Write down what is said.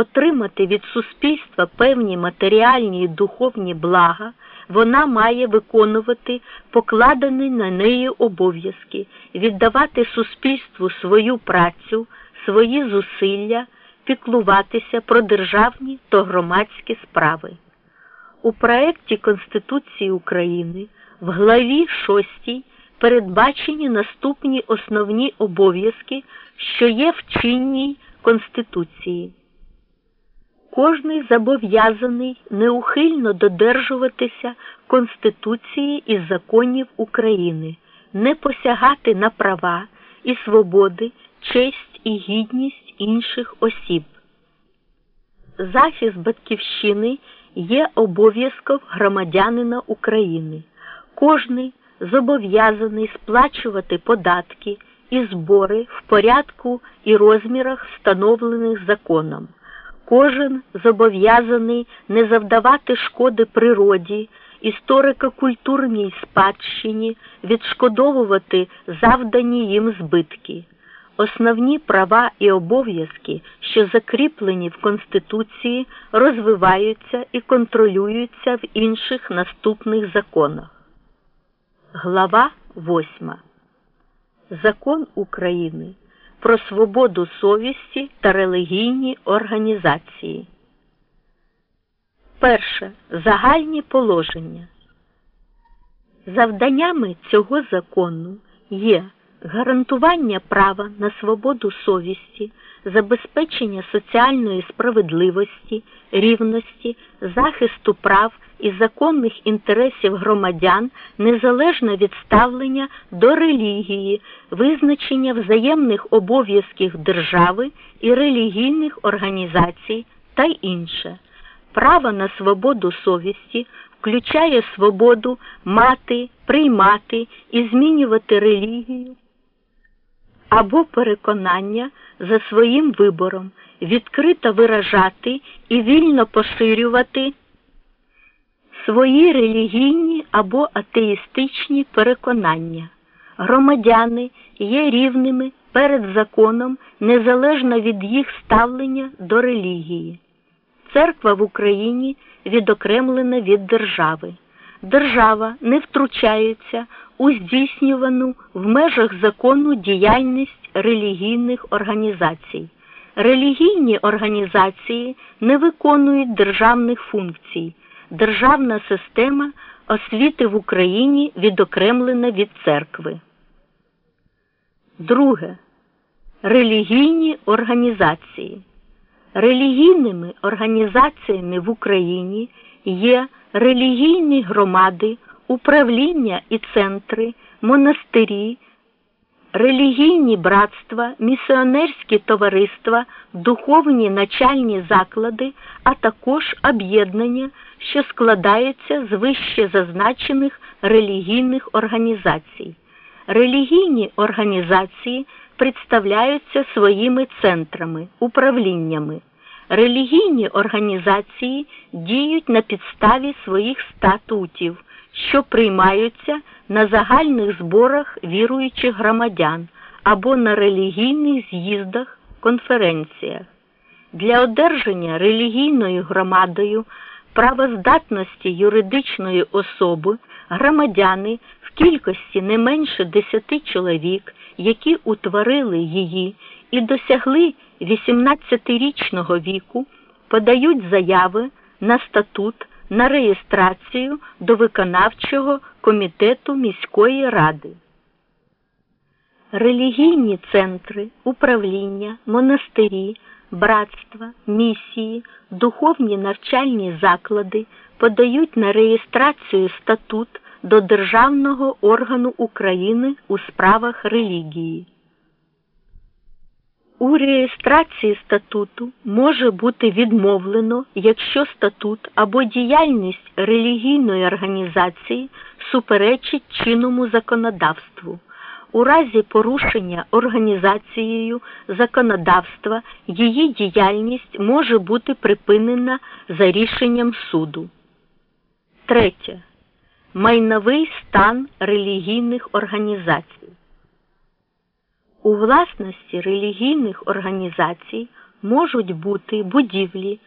отримати від суспільства певні матеріальні і духовні блага, вона має виконувати покладені на неї обов'язки, віддавати суспільству свою працю, свої зусилля, піклуватися про державні та громадські справи. У проєкті Конституції України в главі 6 передбачені наступні основні обов'язки, що є в чинній Конституції. Кожний зобов'язаний неухильно додержуватися Конституції і законів України, не посягати на права і свободи, честь і гідність інших осіб. Захист Батьківщини є обов'язком громадянина України. Кожний зобов'язаний сплачувати податки і збори в порядку і розмірах, встановлених законом. Кожен зобов'язаний не завдавати шкоди природі, історико-культурній спадщині, відшкодовувати завдані їм збитки. Основні права і обов'язки, що закріплені в Конституції, розвиваються і контролюються в інших наступних законах. Глава 8. Закон України про свободу совісті та релігійні організації. Перше. Загальні положення. Завданнями цього закону є гарантування права на свободу совісті, забезпечення соціальної справедливості, рівності, захисту прав і законних інтересів громадян незалежно від ставлення до релігії, визначення взаємних обов'язків держави і релігійних організацій та інше. Право на свободу совісті включає свободу мати, приймати і змінювати релігію або переконання за своїм вибором, відкрито виражати і вільно поширювати свої релігійні або атеїстичні переконання. Громадяни є рівними перед законом незалежно від їх ставлення до релігії. Церква в Україні відокремлена від держави. Держава не втручається у здійснювану в межах закону діяльність релігійних організацій. Релігійні організації не виконують державних функцій. Державна система освіти в Україні відокремлена від церкви. Друге. Релігійні організації. Релігійними організаціями в Україні є релігійні громади, управління і центри, монастирі, релігійні братства, місіонерські товариства, духовні начальні заклади, а також об'єднання, що складаються з вище зазначених релігійних організацій. Релігійні організації представляються своїми центрами, управліннями. Релігійні організації діють на підставі своїх статутів, що приймаються на загальних зборах віруючих громадян або на релігійних з'їздах, конференціях. Для одержання релігійною громадою правоздатності юридичної особи громадяни в кількості не менше 10 чоловік, які утворили її і досягли 18-річного віку, подають заяви на статут на реєстрацію до виконавчого комітету міської ради. Релігійні центри, управління, монастирі, братства, місії, духовні навчальні заклади подають на реєстрацію статут до Державного органу України у справах релігії. У реєстрації статуту може бути відмовлено, якщо статут або діяльність релігійної організації суперечить чинному законодавству. У разі порушення організацією законодавства її діяльність може бути припинена за рішенням суду. Третє. Майновий стан релігійних організацій. У власності релігійних організацій можуть бути будівлі,